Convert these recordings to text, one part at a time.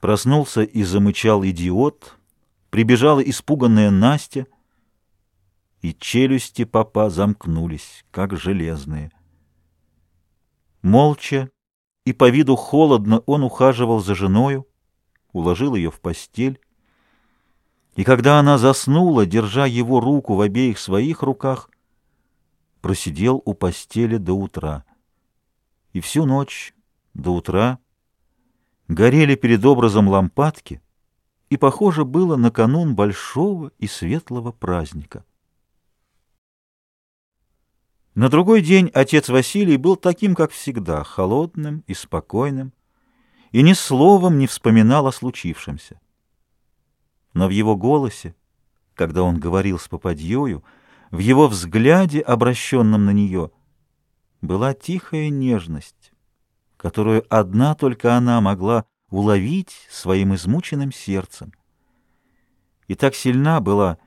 Проснулся и замычал идиот, прибежала испуганная Настя, и челюсти папа замкнулись, как железные. Молча и по виду холодно он ухаживал за женою, уложил ее в постель, и когда она заснула, держа его руку в обеих своих руках, просидел у постели до утра. И всю ночь до утра горели перед образом лампадки, и похоже было на канун большого и светлого праздника. На другой день отец Василий был таким, как всегда, холодным и спокойным, и ни словом не вспоминал о случившемся. Но в его голосе, когда он говорил с попадьею, в его взгляде, обращенном на нее, была тихая нежность, которую одна только она могла уловить своим измученным сердцем. И так сильна была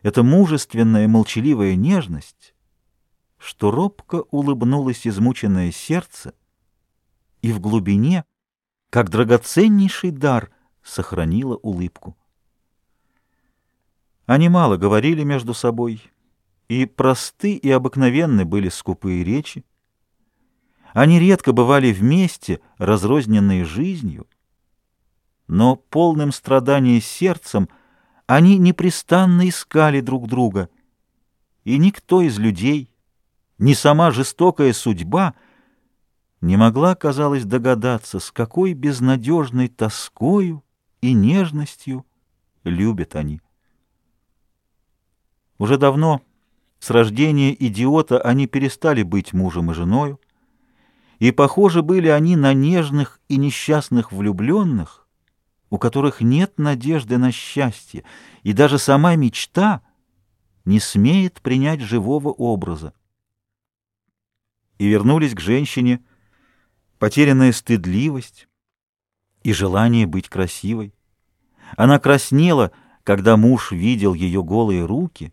эта мужественная молчаливая нежность, что робко улыбнулось измученное сердце, и в глубине, как драгоценнейший дар, сохранила улыбку. Они мало говорили между собой, и просты и обыкновенны были скупые речи, они редко бывали вместе, разрозненные жизнью, но полным страдания сердцем они непрестанно искали друг друга, и никто из людей, ни сама жестокая судьба не могла, казалось, догадаться, с какой безнадежной тоскою и нежностью любят они. Уже давно, с рождения идиота, они перестали быть мужем и женою, и похожи были они на нежных и несчастных влюбленных, у которых нет надежды на счастье, и даже сама мечта не смеет принять живого образа. И вернулись к женщине потерянная стыдливость и желание быть красивой. Она краснела, когда муж видел ее голые руки,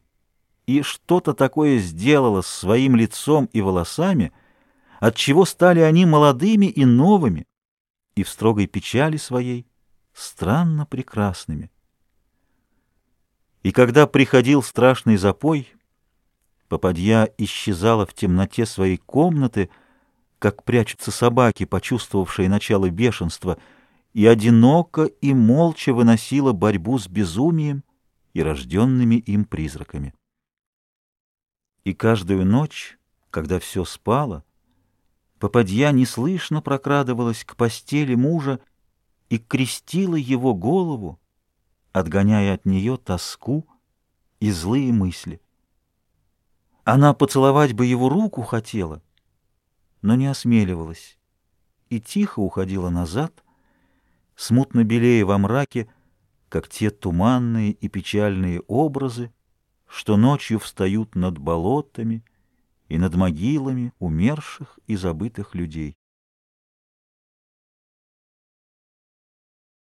и что-то такое сделала с своим лицом и волосами — отчего стали они молодыми и новыми, и в строгой печали своей странно прекрасными. И когда приходил страшный запой, попадья исчезала в темноте своей комнаты, как прячутся собаки, почувствовавшие начало бешенства, и одиноко и молча выносила борьбу с безумием и рожденными им призраками. И каждую ночь, когда все спало, Попадья неслышно прокрадывалась к постели мужа и крестила его голову, отгоняя от нее тоску и злые мысли. Она поцеловать бы его руку хотела, но не осмеливалась и тихо уходила назад, смутно белее во мраке, как те туманные и печальные образы, что ночью встают над болотами, и над могилами умерших и забытых людей.